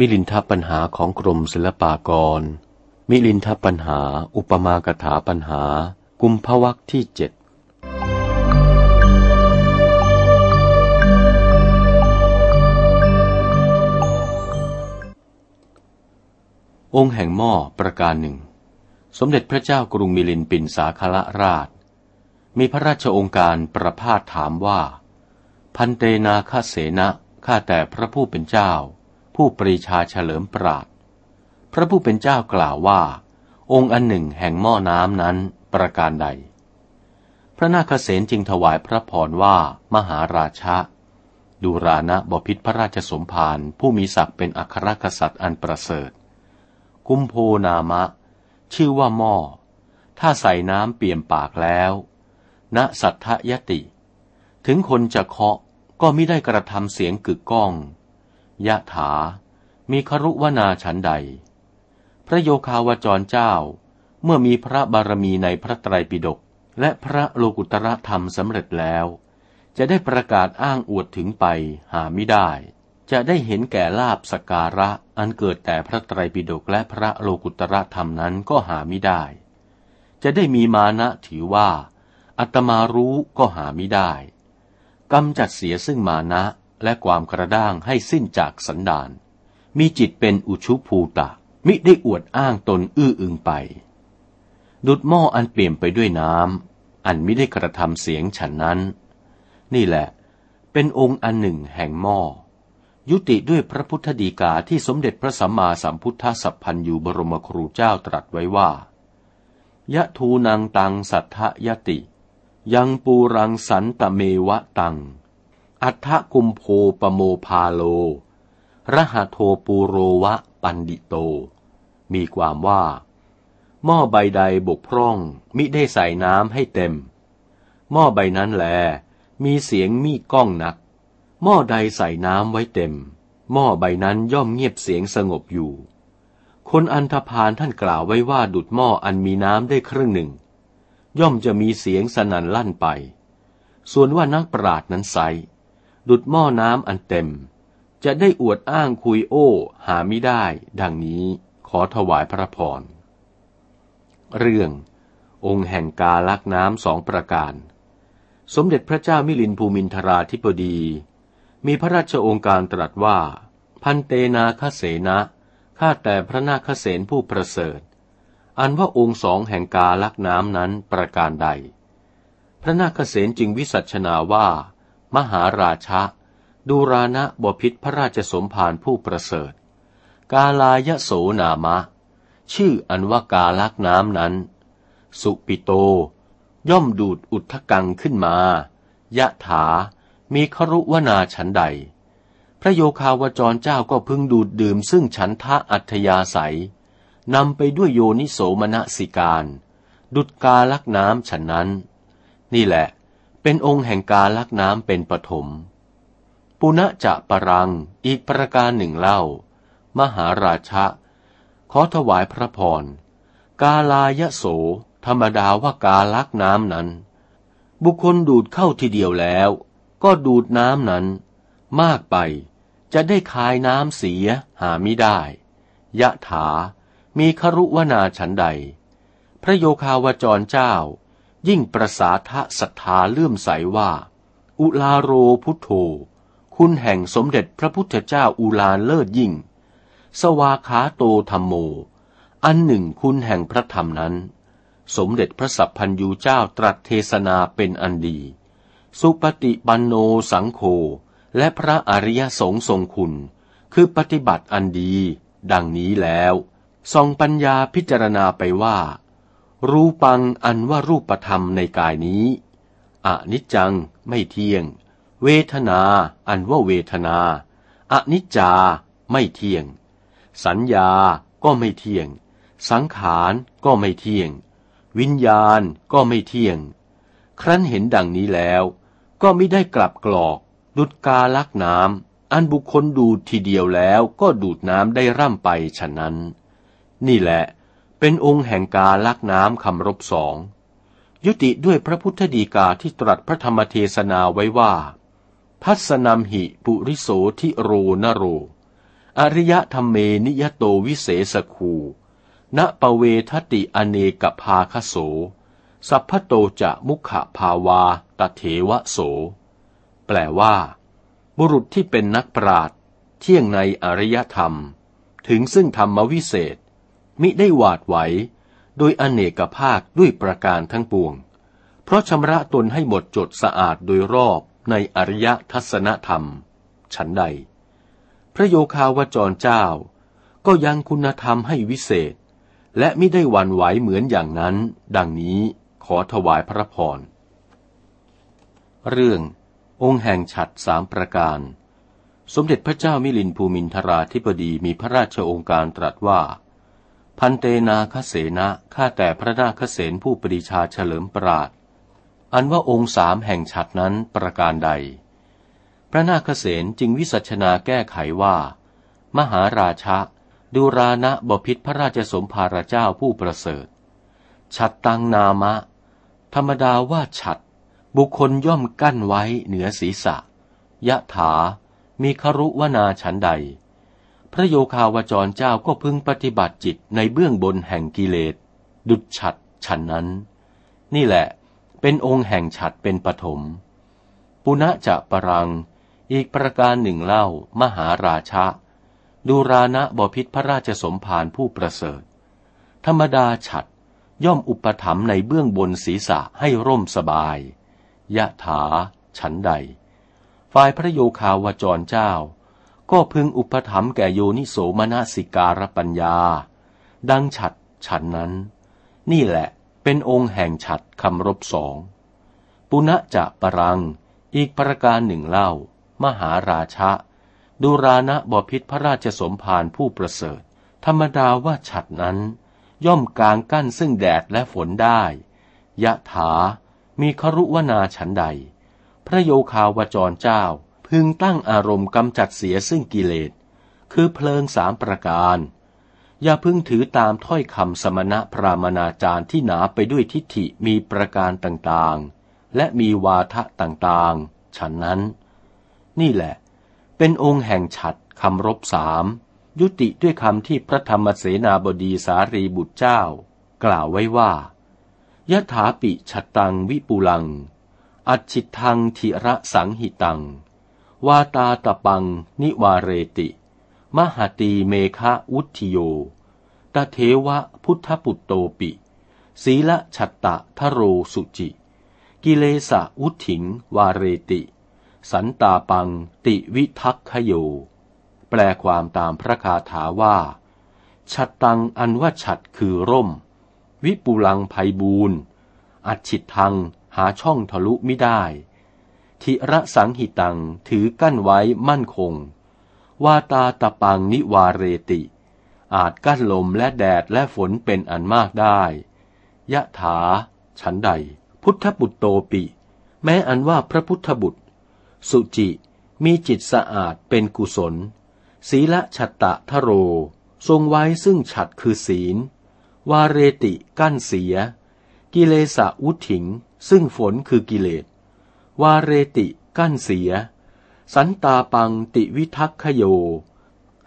มิลินทปัญหาของกรมศิลปากร มิลินทปัญหา อุปมากถาปัญหา กุมภวักที่เจ็ดองค์แห่งหม้อประการหนึ่ง สมเด็จพระเจ้ากรุงมิลินปินสาคละราช มีพระราชองค์การประพาสถามว่า พันเตนาคเสนะข้าแต่พระผู้เป็นเจ้า ผู้ปรีชาเฉลิมปราด พระผู้เป็นเจ้ากล่าวว่า องค์อันหนึ่งแห่งหม้อน้ำนั้นประการใด พระนาคเษนจึงถวายพระพรว่ามหาราชะดูรานะบพิษพระราชสมภารผู้มีศักดิ์เป็นอัครกษัตริย์อันประเสริฐ กุมโพนามะ ชื่อว่าหม้อ ถ้าใส่น้ำเปี่ยมปากแล้วณสัทธยติ ถึงคนจะเคาะก็ไม่ได้กระทำเสียงกึกก้อง ยะถา มีครุวนาฉันใด พระโยคาวจรเจ้า เมื่อมีพระบารมีในพระไตรปิฎกและพระโลกุตระธรรมสำเร็จแล้ว จะได้ประกาศอ้างอวดถึงไปหาไม่ได้ จะได้เห็นแก่ลาบสการะอันเกิดแต่พระไตรปิฎกและพระโลกุตระธรรมนั้นก็หาไม่ได้ จะได้มีมานะถือว่าอัตมารู้ก็หาไม่ได้กำจัดเสียซึ่งมานะ และความกระด้างให้สิ้นจากสันดาน มีจิตเป็นอุชุภูตะ มิได้อวดอ้างตนอื้ออึงไป ดุดหม้ออันเปลี่ยนไปด้วยน้ำ อันม่ได้กระทำเสียงฉันนั้น นี่แหละ เป็นองค์อันหนึ่งแห่งหม้อ ยุติด้วยพระพุทธดีกาที่สมเด็จพระสัมมาสัมพุทธสัพพันยูบรมครูเจ้าตรัสไว้ว่ายะทูนางตังสัทธยติ ยังปูรังสันตเมวะตัง อัฏฐกุมโพปโมพาโล รหะโทปูโรวะปันดิโต มีความว่า หม้อใบใดบกพร่องมิได้ใส่น้ำให้เต็ม หม้อใบนั้นแล มีเสียงมีก้องนัก หม้อใดใส่น้ำไว้เต็ม หม้อใบนั้นย่อมเงียบเสียงสงบอยู่ คนอันธพาลท่านกล่าวไว้ว่าดุดหม้ออันมีน้ำได้ครึ่งหนึ่ง ย่อมจะมีเสียงสนั่นลั่นไป ส่วนว่านักปราดนั้นไซ ดุดหม้อน้ำอันเต็ม จะได้อวดอ้างคุยโอ้หาไม่ได้ ดังนี้ขอถวายพระพร เรื่อง องค์แห่งกาลักน้ำสองประการ สมเด็จพระเจ้ามิลินภูมินทราธิปดี มีพระราชองค์การตรัสว่า พันเตนาคเสนะข้าแต่พระนาคเสนผู้ประเสริฐ อันว่าองค์สองแห่งกาลักน้ำนั้นประการใด พระนาคเสนจึงวิสัชนาว่า มหาราชะดูรานะบพิษพระราชสมภารผู้ประเสริฐ กาลายโสนามะ ชื่ออันว่ากาลักน้ำนั้น สุปิโต ย่อมดูดอุทธกังขึ้นมายะถา มีครุวนาฉันใด พระโยคาวจรเจ้าก็พึงดูดดื่มซึ่งฉันทะอัธยาศัยนำไปด้วยโยนิโสมนสิการ ดุดกาลักน้ำฉันนั้น นี่แหละ เป็นองค์แห่งการลักน้ำเป็นปฐม ปุณะจะปรังอีกประการหนึ่งเล่า มหาราชะ ขอถวายพระพร กาลายโส ธรรมดาว่ากาลักน้ำนั้น บุคคลดูดเข้าทีเดียวแล้ว ก็ดูดน้ำนั้น มากไปจะได้คายน้ำเสียหาไม่ได้ ยะถา มีครุวนาฉันใด พระโยคาวจรเจ้า ยิ่งประสาทะศรัทธาเลื่อมใสว่า อุลาโรพุทโธ คุณแห่งสมเด็จพระพุทธเจ้าอุลานเลิศยิ่ง สวาขาโตธรรมโม อันหนึ่งคุณแห่งพระธรรมนั้น สมเด็จพระสัพพันยูเจ้าตรัสเทศนาเป็นอันดี สุปฏิปันโนสังโฆและพระอริยสงฆ์ทรงคุณ คือปฏิบัติอันดี ดังนี้แล้ว ทรงปัญญาพิจารณาไปว่า รูปังอันว่ารูปธรรมในกายนี้ อนิจจังไม่เที่ยง เวทนาอันว่าเวทนา อนิจจาไม่เที่ยง สัญญาก็ไม่เที่ยง สังขารก็ไม่เที่ยง วิญญาณก็ไม่เที่ยง ครั้นเห็นดังนี้แล้ว ก็ไม่ได้กลับกรอกดุดกาลักน้ำอันบุคคลดูดทีเดียวแล้วก็ดูดน้ำได้ร่ำไปฉะนั้น นี่แหละ เป็นองค์แห่งกาลักน้ำคำรบสอง ยุติด้วยพระพุทธดีกาที่ตรัสพระธรรมเทศนาไว้ว่า พัสนามหิปุริโสทิโรนโร อริยธรรมเมนิยโตวิเศษคูณปเวทติอเนกภาคโส สัพพโตจะมุขภาวาตเถวโส แปลว่า บุรุษที่เป็นนักปราดเที่ยงในอริยธรรม ถึงซึ่งธรรมวิเศษ มิได้หวาดไหว โดยอเนกภาคด้วยประการทั้งปวง เพราะชำระตนให้หมดจดสะอาดโดยรอบในอริยทัศนธรรม ฉันใด พระโยคาวจรเจ้า ก็ยังคุณธรรมให้วิเศษ และไม่ได้หวั่นไหวเหมือนอย่างนั้น ดังนี้ขอถวายพระพร เรื่ององค์แห่งฉัดสามประการ สมเด็จพระเจ้ามิลินภูมินทราธิบดีมีพระราชโองการตรัสว่า พันเตนาคเสนะข้าแต่พระนาคเสนผู้ปรีชาเฉลิมปราดอันว่าองค์สามแห่งฉัดนั้นประการใด พระนาคเษนจึงวิสัชนาแก้ไขว่า มหาราชะดูรานะบพิษพระราชสมภารเจ้าผู้ประเสริฐ ฉัดตังนามะ ธรรมดาว่าฉัด บุคคลย่อมกั้นไว้เหนือศีรษะ ยะถา มีครุวนาฉันใด พระโยคาวจรเจ้าก็พึงปฏิบัติจิตในเบื้องบนแห่งกิเลส ดุจฉัดฉันนั้น นี่แหละเป็นองค์แห่งฉัดเป็นปฐมปุณะจะปรัง อีกประการหนึ่งเล่ามหาราชะ ดูรานะบพิษพระราชสมภารผู้ประเสริฐ ธรรมดาฉัดย่อมอุปถัมภ์ในเบื้องบนศีรษะให้ร่มสบาย ยะถา ฉันใด ฝ่ายพระโยคาวจรเจ้า ก็พึงอุปถัมภ์แก่โยนิโสมนสิการปัญญา ดังฉัดฉันนั้น นี่แหละเป็นองค์แห่งฉัดคำรบสองปุณะจะปรัง อีกประการหนึ่งเล่า มหาราชะดูรานะบพิษพระราชสมภารผู้ประเสริฐ ธรรมดาว่าฉัดนั้น ย่อมกลางกั้นซึ่งแดดและฝนได้ ยะถา มีครุวนาฉันใด พระโยคาวจรเจ้า พึงตั้งอารมณ์กำจัดเสียซึ่งกิเลส คือเพลิงสามประการ อย่าพึงถือตามถ้อยคำสมณะพรามนาจารย์ที่หนาไปด้วยทิฏฐิมีประการต่างๆ และมีวาทะต่างๆ ฉันนั้น นี่แหละ เป็นองค์แห่งฉัดคำรบสามยุติด้วยคำที่พระธรรมเสนาบดีสารีบุตรเจ้า กล่าวไว้ว่ายถาปิฉัตังวิปุลัง อัจฉิทังธิระสังหิตัง วาตาตปัง นิวาเรติ มหาตีเมฆะวุธิโยตเทวะพุทธปุตโตปิ ศีละฉัตตะทโรสุจิ กิเลสะวุถิง วาเรติ สันตาปังติวิทักขโย แปลความตามพระคาถาว่า ฉัตตังอันว่าฉัดคือร่ม วิปุลังภัยบูนอัดฉิดทังหาช่องทะลุไม่ได้ ทิระสังหิตังถือกั้นไว้มั่นคง วาตาตะปังนิวาเรติ อาจกั้นลมและแดดและฝนเป็นอันมากได้ ยะถา ฉันใด พุทธบุตรโตปิ แม้อันว่าพระพุทธบุตร สุจิมีจิตสะอาดเป็นกุศล ศีละฉัตตะทโร ทรงไว้ซึ่งฉัดคือศีล วาเรติกั้นเสีย กิเลสะวุถิง ซึ่งฝนคือกิเลส วาเรติกั้นเสีย สันตาปังติวิทักขโย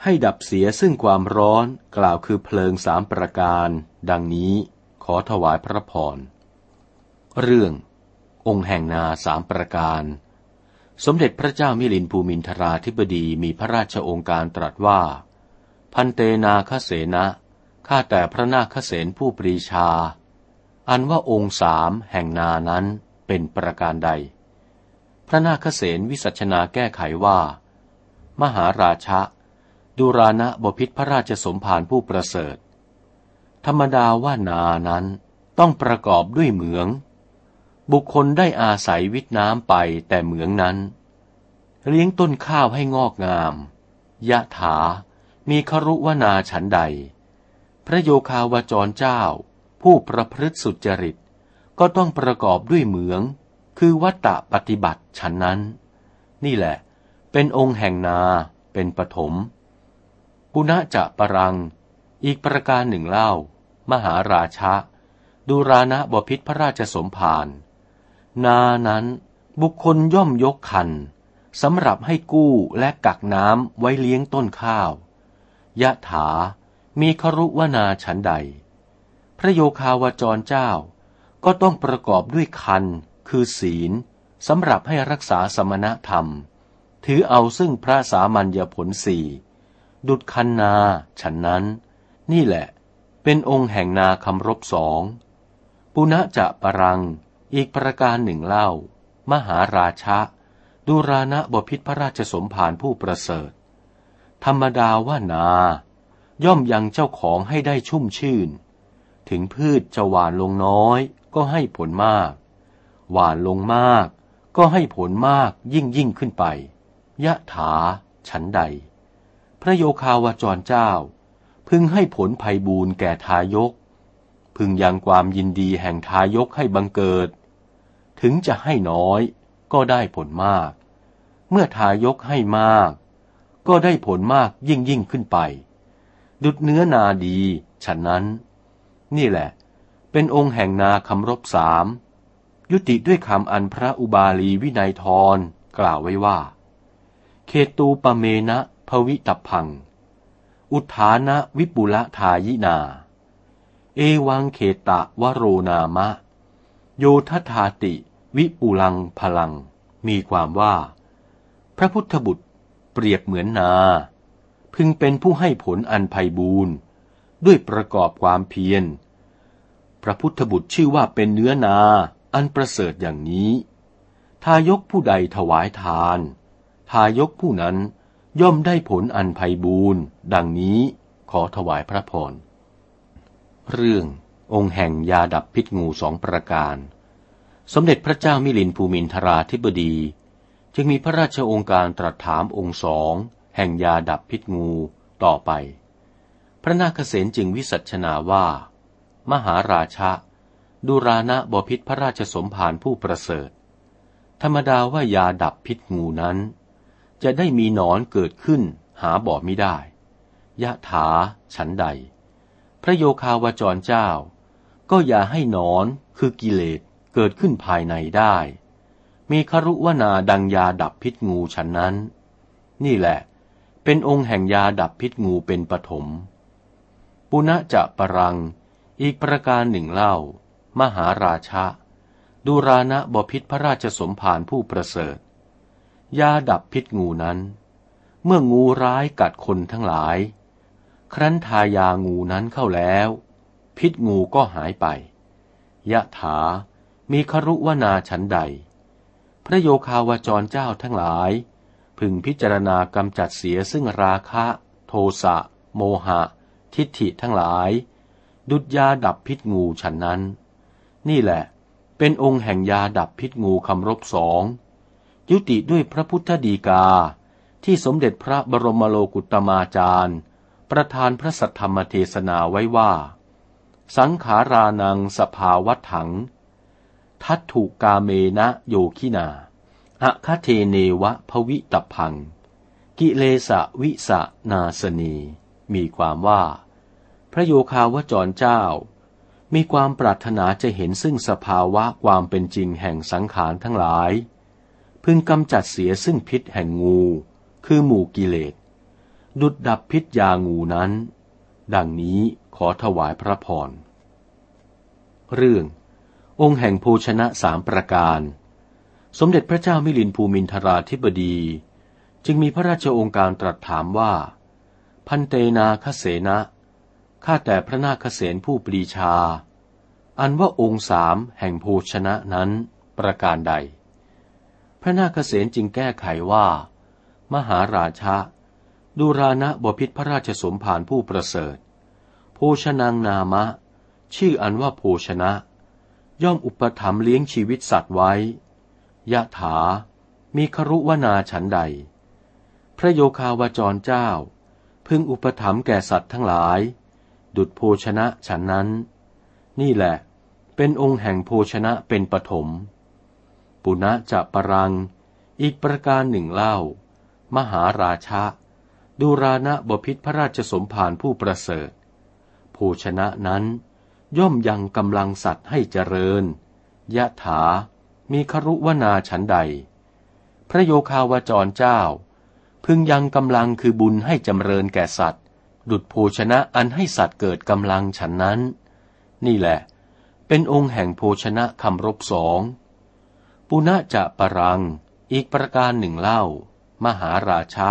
ให้ดับเสียซึ่งความร้อนกล่าวคือเพลิงสามประการ ดังนี้ขอถวายพระพร เรื่อง องค์แห่งนาสามประการ สมเด็จพระเจ้ามิลินภูมินทราธิบดีมีพระราชองค์การตรัสว่า พันเตนาคเสนะข้าแต่พระนาคเสนผู้ปรีชา อันว่าองค์สามแห่งนานั้นเป็นประการใด พระนาคเษนวิสัชนาแก้ไขว่า มหาราชะดูรานะบพิษพระราชสมภารผู้ประเสริฐ ธรรมดาว่านานั้นต้องประกอบด้วยเหมือง บุคคลได้อาศัยวิทน้ำไปแต่เหมืองนั้น เลี้ยงต้นข้าวให้งอกงาม ยะถา มีครุวนาฉันใด พระโยคาวจรเจ้า ผู้ประพฤติสุจริตก็ต้องประกอบด้วยเหมือง คือวัตตะปฏิบัติฉันนั้น นี่แหละ เป็นองค์แห่งนาเป็นปฐมปุณะจะปรัง อีกประการหนึ่งเล่า มหาราชะดูรานะบพิษพระราชสมภารนานั้นบุคคลย่อมยกคันสำหรับให้กู้และกักน้ำไว้เลี้ยงต้นข้าวยะถามีครุวนาฉันใด พระโยคาวจรเจ้าก็ต้องประกอบด้วยคัน คือศีลสำหรับให้รักษาสมณธรรม ถือเอาซึ่งพระสามัญญผลสี่ดุดคันนา ฉันนั้น นี่แหละ เป็นองค์แห่งนาคำรบสองปุณะจะปรัง อีกประการหนึ่งเล่า มหาราชะดูรานะบพิษพระราชสมภารผู้ประเสริฐ ธรรมดาว่านา ย่อมยังเจ้าของให้ได้ชุ่มชื่น ถึงพืชจะหวานลงน้อยก็ให้ผลมาก หวานลงมาก ก็ให้ผลมากยิ่งยิ่งขึ้นไป ยะถา ฉันใด พระโยคาวาจรเจ้า พึงให้ผลภัยบูนแก่ทายก พึงยังความยินดีแห่งทายกให้บังเกิด ถึงจะให้น้อย ก็ได้ผลมาก เมื่อทายกให้มาก ก็ได้ผลมากยิ่งยิ่งขึ้นไป ดุดเนื้อนาดี ฉันนั้น นี่แหละ เป็นองค์แห่งนาคำรบสาม ยุติด้วยคำอันพระอุบาลีวินัยทรกล่าวไว้ว่าเขตูปเมนะภวิตพัง อุทานะวิปุละทายินา เอวังเขตะวโรนามะ โยทธาติวิปุลังพลัง มีความว่า พระพุทธบุตรเปรียบเหมือนนา พึงเป็นผู้ให้ผลอันไพบูรณ์ด้วยประกอบความเพียร พระพุทธบุตรชื่อว่าเป็นเนื้อนา อันประเสริฐอย่างนี้ ทายกผู้ใดถวายทาน ทายกผู้นั้นย่อมได้ผลอันไพบูรณ์ดังนี้ขอถวายพระพร เรื่ององค์แห่งยาดับพิษงูสองประการ สมเด็จพระเจ้ามิลินภูมินทราธิบดี จึงมีพระราชองค์การตรัสถามองค์สองแห่งยาดับพิษงูต่อไป พระนาคเษนจึงวิสัชนาว่า มหาราชะ ดูรานะบพิษพระราชสมภารผู้ประเสริฐ ธรรมดาว่ายาดับพิษงูนั้น จะได้มีหนอนเกิดขึ้นหาบ่อไม่ได้ ยะถาฉันใด พระโยคาวจรเจ้า ก็อย่าให้หนอนคือกิเลสเกิดขึ้นภายในได้ มีครุวนาดังยาดับพิษงูฉันนั้น นี่แหละ เป็นองค์แห่งยาดับพิษงูเป็นปฐมปุณะจะปรัง อีกประการหนึ่งเล่า มหาราชะดูรานะบพิษพระราชสมภารผู้ประเสริฐ ยาดับพิษงูนั้น เมื่องูร้ายกัดคนทั้งหลาย ครั้นทายางูนั้นเข้าแล้ว พิษงูก็หายไป ยะถา มีครุวนาฉันใด พระโยคาวจรเจ้าทั้งหลาย พึงพิจารณากำจัดเสียซึ่งราคะ โทสะ โมหะ ทิฏฐิทั้งหลาย ดุจยาดับพิษงูฉันนั้น นี่แหละ เป็นองค์แห่งยาดับพิษงูคำรบสองยุติด้วยพระพุทธดีกาที่สมเด็จพระบรมโลกุตมาจารย์ ประธานพระสัทธรรมเทศนาไว้ว่า สังขารานังสภาวัถัง ทัตถุกาเมนะโยคินาอะคเทเนวะภวิตพัง กิเลสะวิสะนาสนี มีความว่า พระโยคาวจรเจ้า มีความปรารถนาจะเห็นซึ่งสภาวะความเป็นจริงแห่งสังขารทั้งหลาย พึงกำจัดเสียซึ่งพิษแห่งงู คือหมู่กิเลส ดุดดับพิษยางูนั้น ดังนี้ขอถวายพระพร เรื่อง องค์แห่งภูชนะสามประการ สมเด็จพระเจ้ามิลินภูมินทราธิบดี จึงมีพระราชองค์การตรัสถามว่า พันเตนาคเสนะ ข้าแต่พระนาคเสนผู้ปรีชา อันว่าองค์สามแห่งภูชนะนั้นประการใด พระนาคเสนจึงแก้ไขว่า มหาราชะดูรานะบพิษพระราชสมภารผู้ประเสริฐ โภชนางนามะ ชื่ออันว่าโภชนะ ย่อมอุปถัมภ์เลี้ยงชีวิตสัตว์ไว้ ยะถา มีครุวนาฉันใด พระโยคาวจรเจ้า พึงอุปถัมภ์แก่สัตว์ทั้งหลาย ดุดโภชนะฉันนั้น นี่แหละ เป็นองค์แห่งโภชนะเป็นปฐมปุณะจะปรัง อีกประการหนึ่งเล่า มหาราชะดูรานะบพิษพระราชสมภารผู้ประเสริฐ โภชนะนั้น ย่อมยังกำลังสัตว์ให้เจริญ ยะถา มีครุวนาฉันใด พระโยคาวจรเจ้า พึงยังกำลังคือบุญให้จำเริญแก่สัตว์ ดุดโภชนะอันให้สัตว์เกิดกำลังฉันนั้น นี่แหละ เป็นองค์แห่งโภชนะคำรบสองปุณะจะปรัง อีกประการหนึ่งเล่า มหาราชะ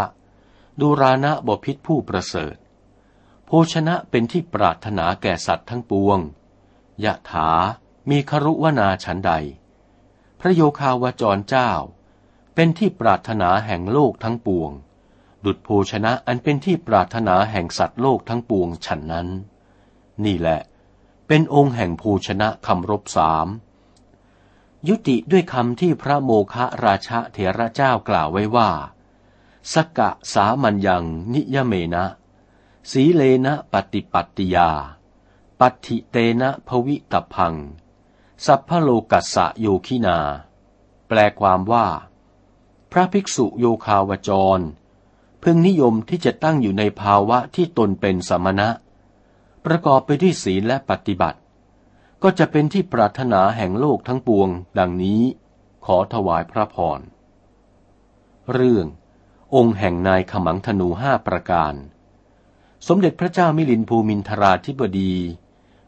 ดูรานะบพิษผู้ประเสริฐ โภชนะเป็นที่ปรารถนาแก่สัตว์ทั้งปวงยะถามีครุวนาฉันใด พระโยคาวจรเจ้า เป็นที่ปรารถนาแห่งโลกทั้งปวง ดุดโภชนะอันเป็นที่ปรารถนาแห่งสัตว์โลกทั้งปวงฉันนั้น นี่แหละ เป็นองค์แห่งโภชนะคำรบสามยุติด้วยคำที่พระโมคะราชเถระเจ้ากล่าวไว้ว่า สกะสามัญยังนิยเมนะ สีเลนะปฏิปัตติยา ปัติเตนะภวิตพัง สัพพโลกัสสะโยคินา แปลความว่า พระภิกษุโยคาวจร พึงนิยมที่จะตั้งอยู่ในภาวะที่ตนเป็นสมณะ ประกอบไปด้วยศีลและปฏิบัติ ก็จะเป็นที่ปรารถนาแห่งโลกทั้งปวง ดังนี้ ขอถวายพระพร เรื่อง องค์แห่งนายขมังธนูห้าประการ สมเด็จพระเจ้ามิลินภูมินทราธิบดี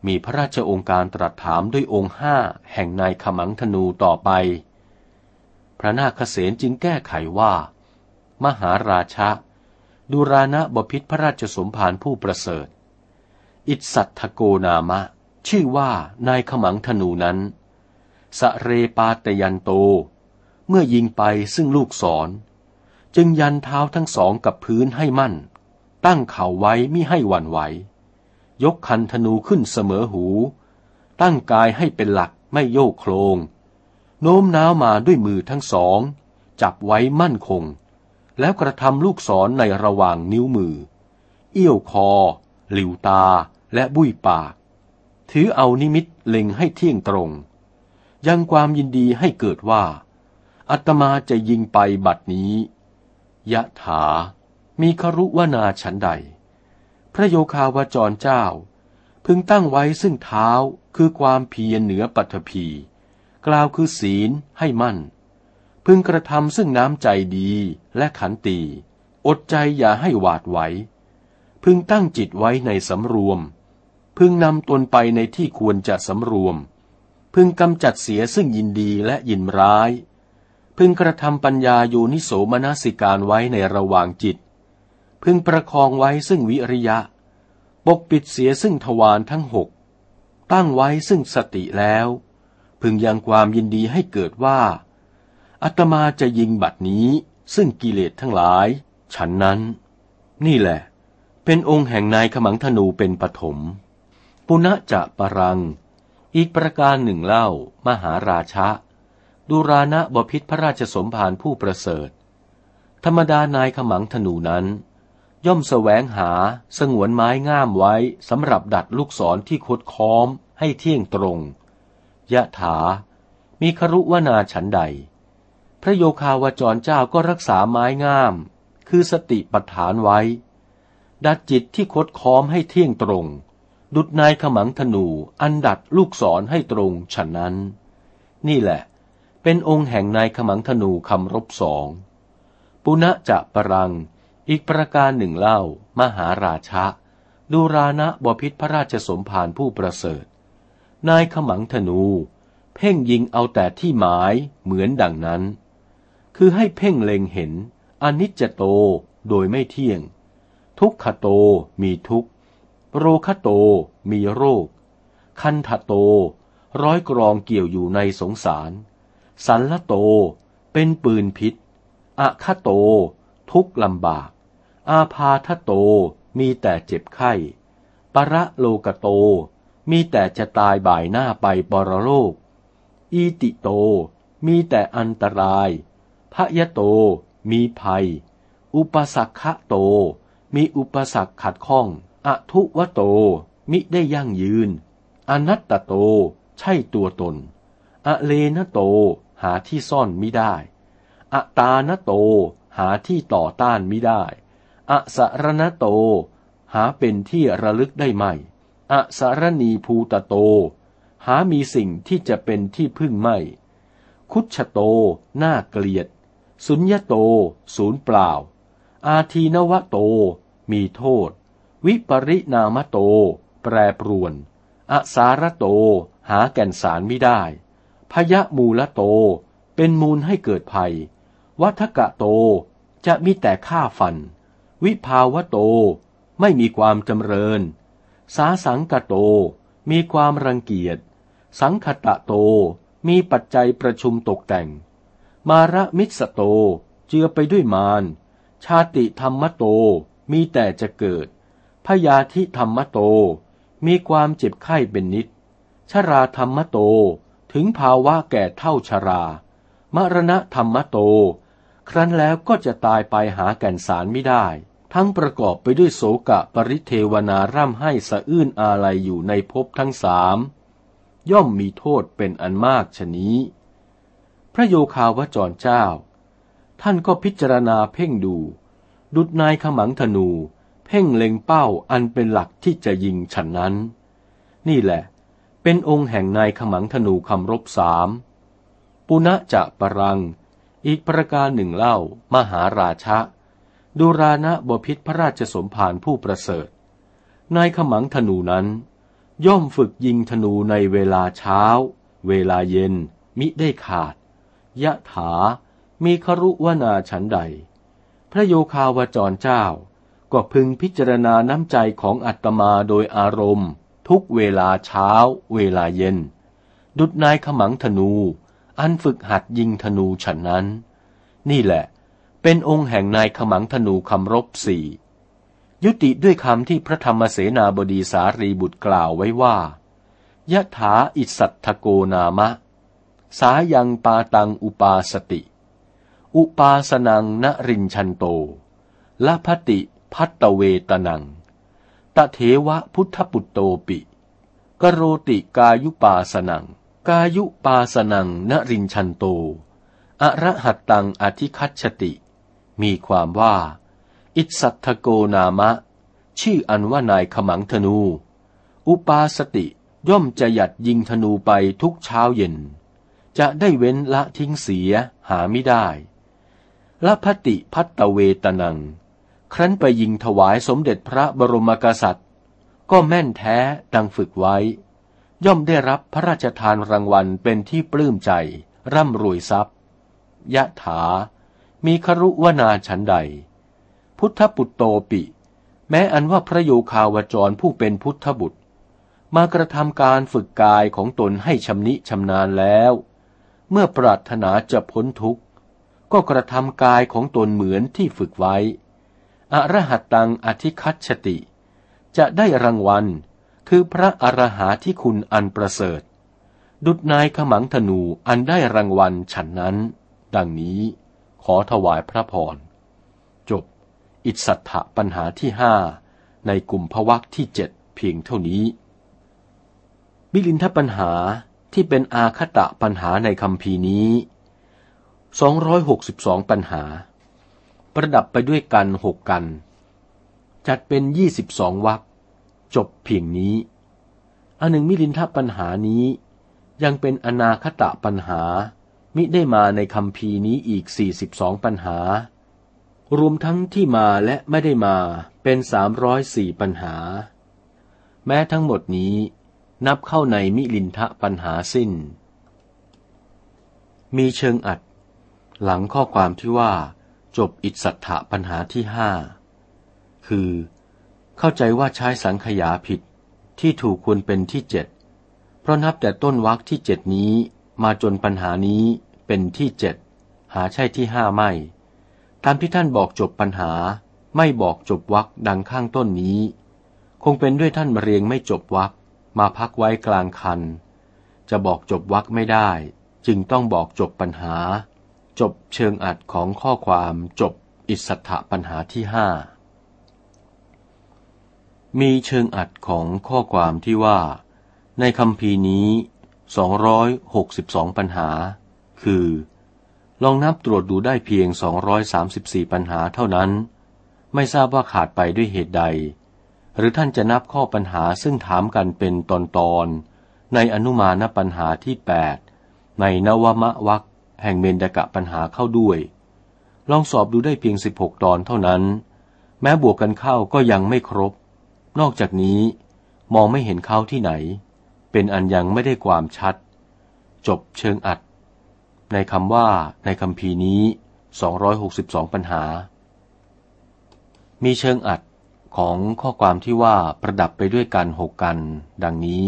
มีพระราชองค์การตรัสถามด้วยองค์ห้าแห่งนายขมังธนูต่อไป พระนาคเษนจึงแก้ไขว่า มหาราชะดูรานะบพิษพระราชสมภารผู้ประเสริฐ อิสัตทโกนามะ ชื่อว่านายขมังธนูนั้น สเรปาตยันโต เมื่อยิงไปซึ่งลูกศร จึงยันเท้าทั้งสองกับพื้นให้มั่น ตั้งเข่าไว้มิให้หวั่นไหว ยกคันธนูขึ้นเสมอหู ตั้งกายให้เป็นหลักไม่โยกโคลงโน้มน้าวมาด้วยมือทั้งสอง จับไว้มั่นคง แล้วกระทำลูกศรในระหว่างนิ้วมือ เอี้ยวคอ หลิวตา และบุ้ยปาก ถือเอานิมิตเล็งให้เที่ยงตรง ยังความยินดีให้เกิดว่า อัตมาจะยิงไปบัดนี้ ยะถา มีครุวนาฉันใด พระโยคาวจรเจ้า พึงตั้งไว้ซึ่งเท้าคือความเพียรเหนือปัทภีกล่าวคือศีลให้มั่น พึงกระทำซึ่งน้ำใจดีและขันตีอดใจอย่าให้หวาดไหว พึงตั้งจิตไว้ในสำรวม พึงนำตนไปในที่ควรจะสำรวม พึงกำจัดเสียซึ่งยินดีและยินร้าย พึงกระทำปัญญาโยนิโสมนสิการไว้ในระหว่างจิต พึงประคองไว้ซึ่งวิริยะ ปกปิดเสียซึ่งทวารทั้งหก ตั้งไว้ซึ่งสติแล้ว พึงยังความยินดีให้เกิดว่า อัตมาจะยิงบัดนี้ ซึ่งกิเลสทั้งหลาย ฉันนั้น นี่แหละ เป็นองค์แห่งนายขมังธนูเป็นปฐมปุณะจะปรัง อีกประการหนึ่งเล่า มหาราชะดูรานะบพิษพระราชสมภารผู้ประเสริฐ ธรรมดานายขมังธนูนั้น ย่อมแสวงหาสงวนไม้ง่ามไว้สำหรับดัดลูกศรที่คดค้อมให้เที่ยงตรง ยะถา มีครุวนาฉันใด พระโยคาวจรเจ้าก็รักษาไม้งาม คือสติปัฏฐานไว้ ดัดจิตที่คดค้อมให้เที่ยงตรง ดุดนายขมังธนูอันดัดลูกศรให้ตรงฉันนั้น นี่แหละ เป็นองค์แห่งนายขมังธนูคำรบสองปุณะจะปรัง อีกประการหนึ่งเล่า มหาราชะ ดูรานะบพิษพระราชสมภารผู้ประเสริฐ นายขมังธนู เพ่งยิงเอาแต่ที่หมายเหมือนดังนั้น คือให้เพ่งเล็งเห็นอนิจจโตโดยไม่เที่ยง ทุกขโตมีทุก โรคโตมีโรค คันทโต ร้อยกรองเกี่ยวอยู่ในสงสาร สันละโตเป็นปืนพิษอะคโต ทุกลำบาก อาพาทโตมีแต่เจ็บไข้ประโลกโตมีแต่จะตายบ่ายหน้าไปปรโลก อีติโตมีแต่อันตราย พระยะโต มีภัย อุปสักขะโต มีอุปสรรคขัดข้อง อทุวโต มิได้ยั่งยืน อนัตตโต ใช่ตัวตน อเลนโต หาที่ซ่อนมิได้ อตานโต หาที่ต่อต้านมิได้ อสารณโต หาเป็นที่ระลึกได้ไม่ อสารณีภูตโต หามีสิ่งที่จะเป็นที่พึ่งไม่ คุชโต น่าเกลียด สุญญโต ศูนย์เปล่า อาทีนวโต มีโทษ วิปริณามโต แปรปรวน อสารโต หาแก่นสารไม่ได้ พยมูลโต เป็นมูลให้เกิดภัย วัฏกะโต จะมีแต่ฆ่าฟัน วิภาวโต ไม่มีความจำเริญ สาสังกโต มีความรังเกียจ สังคตะโต มีปัจจัยประชุมตกแต่ง มาระมิสโต เจือไปด้วยมาร ชาติธรรมโต มีแต่จะเกิด พยาธิธรรมโต มีความเจ็บไข้เป็นนิด ชราธรรมโต ถึงภาวะแก่เท่าชรา มรณะธรรมโต ครั้นแล้วก็จะตายไปหาแก่นสารไม่ได้ ทั้งประกอบไปด้วยโสกะปริเทวนาร่ำให้สะอื้นอาลัยอยู่ในภพทั้งสาม ย่อมมีโทษเป็นอันมากชนี้ พระโยคาวจรเจ้า ท่านก็พิจารณาเพ่งดู ดุดนายขมังธนู เพ่งเล็งเป้าอันเป็นหลักที่จะยิงฉันนั้น นี่แหละ เป็นองค์แห่งนายขมังธนูคำรบสามปุณะจะปรัง อีกประการหนึ่งเล่ามหาราชะดูรานะบพิษพระราชสมภารผู้ประเสริฐ นายขมังธนูนั้น ย่อมฝึกยิงธนูในเวลาเช้า เวลาเย็นมิได้ขาด ยะถา มีครุวนาฉันใด พระโยคาวจรเจ้า ก็พึงพิจารณาน้ำใจของอัตมาโดยอารมณ์ ทุกเวลาเช้า เวลาเย็น ดุดนายขมังธนู อันฝึกหัดยิงธนูฉันนั้น นี่แหละ เป็นองค์แห่งนายขมังธนูคำรบสี่ยุติด้วยคำที่พระธรรมเสนาบดีสารีบุตรกล่าวไว้ว่ายะถาอิสสัตถโกนามะ สายังปาตังอุปาสติ อุปาสนังนรินจันโตละภะเตภัตตเวตนัง ตะเถวะพุทธปุตโตปิ กโรติกายุปาสนัง กายุปาสนังนรินจันโต อระหัตตังอธิคัจฉติ มีความว่า อิสสัตถโกนามะ ชื่ออันว่านายขมังธนู อุปาสติย่อมจะหยัดยิงธนูไปทุกเช้าเย็น จะได้เว้นละทิ้งเสียหาไม่ได้ละพติพัตตเวตนัง ครั้นไปยิงถวายสมเด็จพระบรมกษัตริย์ ก็แม่นแท้ดังฝึกไว้ ย่อมได้รับพระราชทานรางวัลเป็นที่ปลื้มใจ ร่ำรวยทรัพย์ยะถา มีครุวนาฉันใด พุทธปุตโตปิ แม้อันว่าพระโยคาวจรผู้เป็นพุทธบุตร มากระทำการฝึกกายของตนให้ชำนิชำนาญแล้ว เมื่อปรารถนาจะพ้นทุกข์ ก็กระทำกายของตนเหมือนที่ฝึกไว้ อรหัตตังอธิคัตชติ จะได้รางวัล คือพระอรหาที่คุณอันประเสริฐ ดุดนายขมังธนูอันได้รางวัลฉันนั้น ดังนี้ขอถวายพระพร จบ อิสัทธะปัญหาที่ห้าในกลุ่มพวักที่เจ็ดเพียงเท่านี้บิลินทปัญหา ที่เป็นอาคตะปัญหาในคำพีนี้ 262 ปัญหา ประดับไปด้วยกันหกกัน จัดเป็น 22วักจบเพียงนี้ อันหนึ่งมิลินทปัญหานี้ยังเป็นอนาคตะปัญหา มิได้มาในคำพีนี้อีก 42 ปัญหา รวมทั้งที่มาและไม่ได้มาเป็น 304 ปัญหา แม้ทั้งหมดนี้ นับเข้าในมิลินทะปัญหาสิ้น มีเชิงอัด หลังข้อความที่ว่า จบอิสัทธะปัญหาที่ห้าคือ เข้าใจว่าใช้สังขยาผิดที่ถูกควรเป็นที่เจ็ดเพราะนับแต่ต้นวรรคที่เจ็ดนี้มาจนปัญหานี้เป็นที่เจ็ดหาใช่ที่ห้าไม่ ตามที่ท่านบอกจบปัญหาไม่บอกจบวรรคดังข้างต้นนี้ คงเป็นด้วยท่านมาเรียงไม่จบวรรค มาพักไว้กลางคัน จะบอกจบวรรคไม่ได้ จึงต้องบอกจบปัญหา จบเชิงอัดของข้อความจบอิสถะปัญหาที่ห้ามีเชิงอัดของข้อความที่ว่า ในคำพีนี้ 262 ปัญหา คือ ลองนับตรวจดูได้เพียง 234 ปัญหาเท่านั้น ไม่ทราบว่าขาดไปด้วยเหตุใด หรือท่านจะนับข้อปัญหาซึ่งถามกันเป็นตอนตอนในอนุมานปัญหาที่แปดในนวมะวักแห่งเมนดกะปัญหาเข้าด้วย ลองสอบดูได้เพียงสิบหกตอนเท่านั้น แม้บวกกันเข้าก็ยังไม่ครบ นอกจากนี้มองไม่เห็นเขาที่ไหน เป็นอันยังไม่ได้ความชัด จบเชิงอัด ในคำว่าในคำพีนี้ 262 ปัญหา มีเชิงอัด ของข้อความที่ว่าประดับไปด้วยกันหกกัน ดังนี้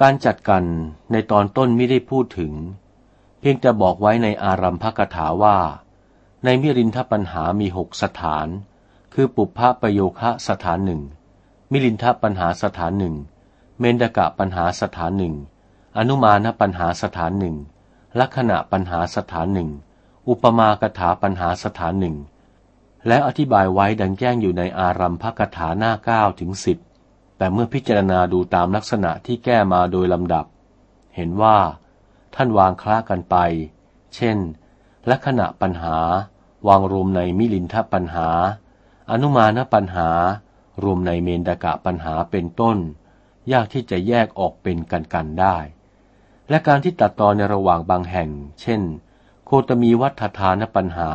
การจัดกันในตอนต้นไม่ได้พูดถึง เพียงแต่บอกไว้ในอารัมภกถาว่า ในมิรินทปัญหามีหกสถาน คือปุพพะประโยคะสถานหนึ่ง มิลินทปัญหาสถานหนึ่ง เมนดกะปัญหาสถานหนึ่ง อนุมานปัญหาสถานหนึ่งลักษณะปัญหาสถานหนึ่ง อุปมากถาปัญหาสถานหนึ่ง และอธิบายไว้ดังแจ้งอยู่ในอารัมภกถาหน้าเก้าถึงสิบแต่เมื่อพิจารณาดูตามลักษณะที่แก้มาโดยลำดับ เห็นว่า ท่านวางคล้ากันไป เช่นลักษณะปัญหาวางรวมในมิลินทปัญหา อนุมานปัญหา รวมในเมนดกะปัญหาเป็นต้น ยากที่จะแยกออกเป็นกันกันได้ และการที่ตัดตอนในระหว่างบางแห่ง เช่น โคตมีวัฏฐานปัญหา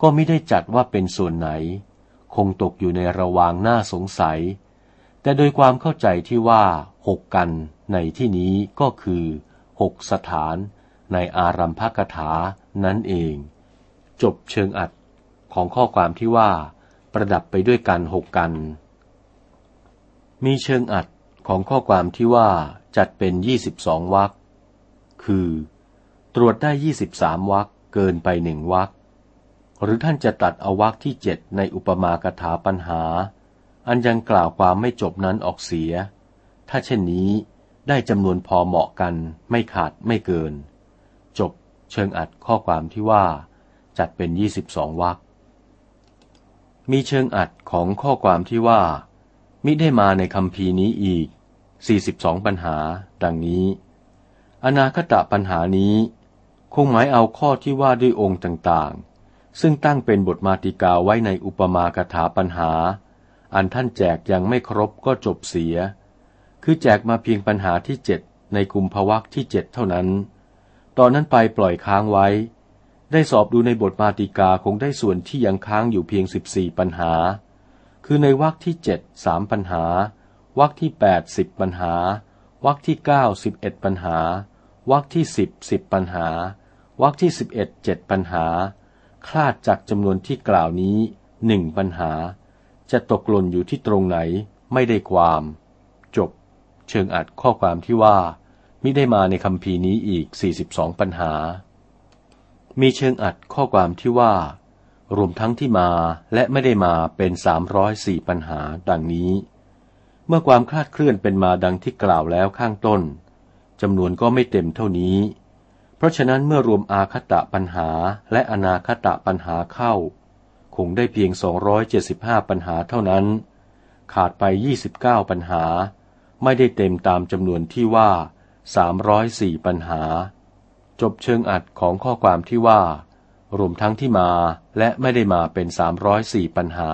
ก็ไม่ได้จัดว่าเป็นส่วนไหน คงตกอยู่ในระวางหน้าสงสัย แต่โดยความเข้าใจที่ว่าหกกันในที่นี้ก็คือหกสถานในอารัมภกถานั่นเอง จบเชิงอัดของข้อความที่ว่า ประดับไปด้วยกันหกกัน มีเชิงอัดของข้อความที่ว่าจัดเป็นยี่สิบสองวักคือ ตรวจได้ยี่สิบสามวักเกินไปหนึ่งวัก หรือท่านจะตัดอวักที่เจ็ดในอุปมากถาปัญหา อันยังกล่าวความไม่จบนั้นออกเสีย ถ้าเช่นนี้ได้จำนวนพอเหมาะกันไม่ขาดไม่เกิน จบเชิงอัดข้อความที่ว่า จัดเป็นยี่สิบสองวักมีเชิงอัดของข้อความที่ว่า มิได้มาในคำพีนี้อีกสี่สิบสองปัญหา ดังนี้ อนาคตปัญหานี้ คงหมายเอาข้อที่ว่าด้วยองค์ต่าง ซึ่งตั้งเป็นบทมาติกาไว้ในอุปมากถาปัญหา อันท่านแจกยังไม่ครบก็จบเสีย คือแจกมาเพียงปัญหาที่เจ็ดในกลุ่มภวักที่เจ็ดเท่านั้น ตอนนั้นไปปล่อยค้างไว้ ได้สอบดูในบทมาติกาคงได้ส่วนที่ยังค้างอยู่เพียงสิบสี่ปัญหา คือในวรรคที่เจ็ดสามปัญหาวรรคที่แปดสิบปัญหาวรรคที่เก้าสิบเอ็ดปัญหาวรรคที่สิบสิบปัญหาวรรคที่สิบเอ็ดเจ็ดปัญหา คลาดจากจำนวนที่กล่าวนี้หนึ่งปัญหา จะตกหล่นอยู่ที่ตรงไหนไม่ได้ความ จบ เชิงอัดข้อความที่ว่า มิได้มาในคำพีนี้อีก 42 ปัญหา มีเชิงอัดข้อความที่ว่า รวมทั้งที่มาและไม่ได้มาเป็น 304 ปัญหาดังนี้ เมื่อความคลาดเคลื่อนเป็นมาดังที่กล่าวแล้วข้างต้นจำนวนก็ไม่เต็มเท่านี้ ราะฉะนั้นเมื่อรวมอาคตะปัญหาและอนาคตะปัญหาเข้า คงได้เพียง 275 ปัญหาเท่านั้น ขาดไป 29 ปัญหา ไม่ได้เต็มตามจำนวนที่ว่า 304 ปัญหา จบเชิงอัดของข้อความที่ว่า รวมทั้งที่มาและไม่ได้มาเป็น 304 ปัญหา